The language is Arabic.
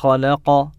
خلق